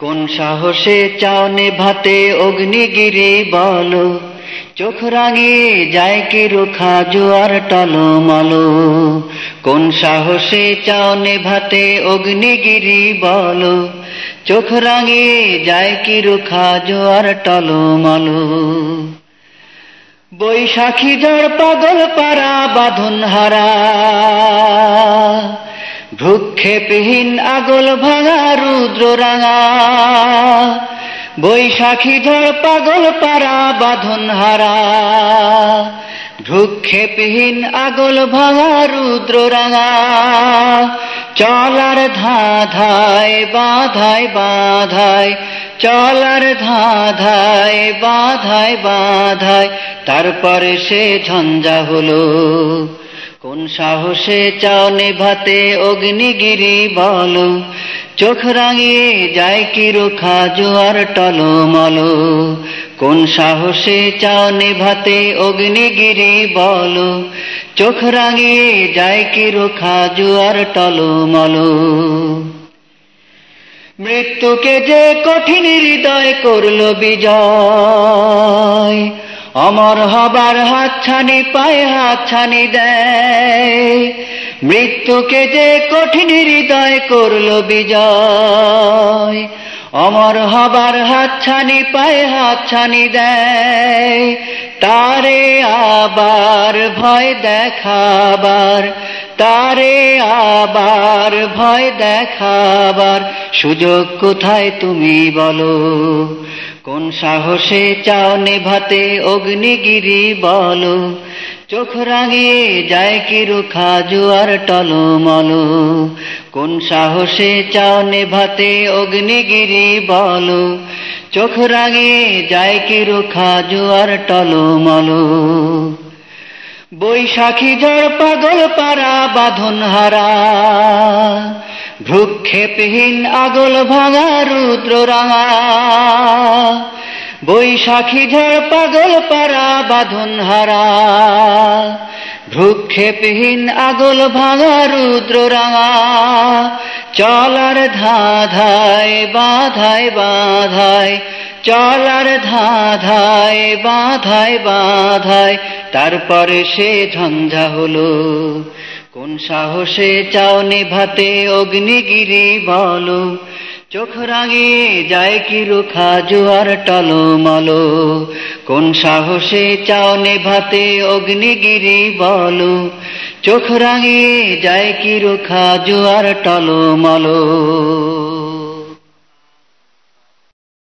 কোন সাহসে চাও নেভাতে অগ্নিগিরি বলো? চোখ রাঙিয়ে যায় কি রোখা জোয়ার টলমলো কোন সাহসে চাও নেভাতে অগ্নিগিরি বলো? চোখ রাঙিয়ে যায় কি রোখা জোয়ার টলমলো বৈশাখী ঝড় পাগল পারা বাঁধন হারা। ভ্রুক্ষেপহীন আগল ভাঙা রুদ্র রাঙা বৈশাখী ঝড় পাগল পারা বাঁধন হারা। ভ্রুক্ষেপহীন আগল ভাঙা রুদ্র রাঙা চলার ধাধায় বাধায় বাধায়, চলার ধাধায় বাধায় বাধায়, তারপরে সে ঝঞ্ঝা হলো। কোন সাহসে চাও নেভাতে অগ্নিগিরি বলো? চোখ রাঙিয়ে যায় কি রোখা জোয়ার টলমলো? কোন সাহসে চাও নেভাতে অগ্নিগিরি বলো? চোখ রাঙিয়ে যায় কি রোখা জোয়ার টলমলো? মৃত্যুকে যে কঠিন হৃদয় করল বিজয় অমর হবার হাতছানি, পায়ে হাতছানি দেয়। মৃত্যুকে যে কঠিন হৃদয় করল বিজয়, অমর হবার হাতছানি, পায়ে হাতছানি দেয়। তারে আবার ভয় দেখাবার, তারে আবার ভয় দেখাবার সুযোগ কোথায় তুমি বলো? কোন সাহসে চাও নেভাতে অগ্নিগিরি বলো। চোখ রাঙিয়ে যায় কি রুখা জুয়ার টলমলো। কোন সাহসে চাও নেভাতে অগ্নিগিরি বলো। চোখ রাঙিয়ে যায় কি রুখা জুয়ার টলমলো। বৈশাখী ঝড় পাগল পারা বাঁধন হারা। ভ্রুক্ষেপহীন আগল ভাঙা রুদ্র রাঙা বৈশাখী ঝড় পাগল পারা বাঁধন হারা। ভ্রুক্ষেপহীন আগল ভাঙা রুদ্র রাঙা চলার ধাধায় বাধায় বাধায়, চলার ধাধায় বাধায় বাধায়, তারপরে সে ঝঞ্ঝা হলো। কোন সাহসে চাও নেভাতে অগ্নিগিরি বলো। চোখ রাঙিয়ে যায় কি রুখা জোয়ার টলমলো। কোন সাহসে চাও নেভাতে অগ্নিগিরি বলো। চোখ রাঙিয়ে যায় কি রুখা জোয়ার টলমলো।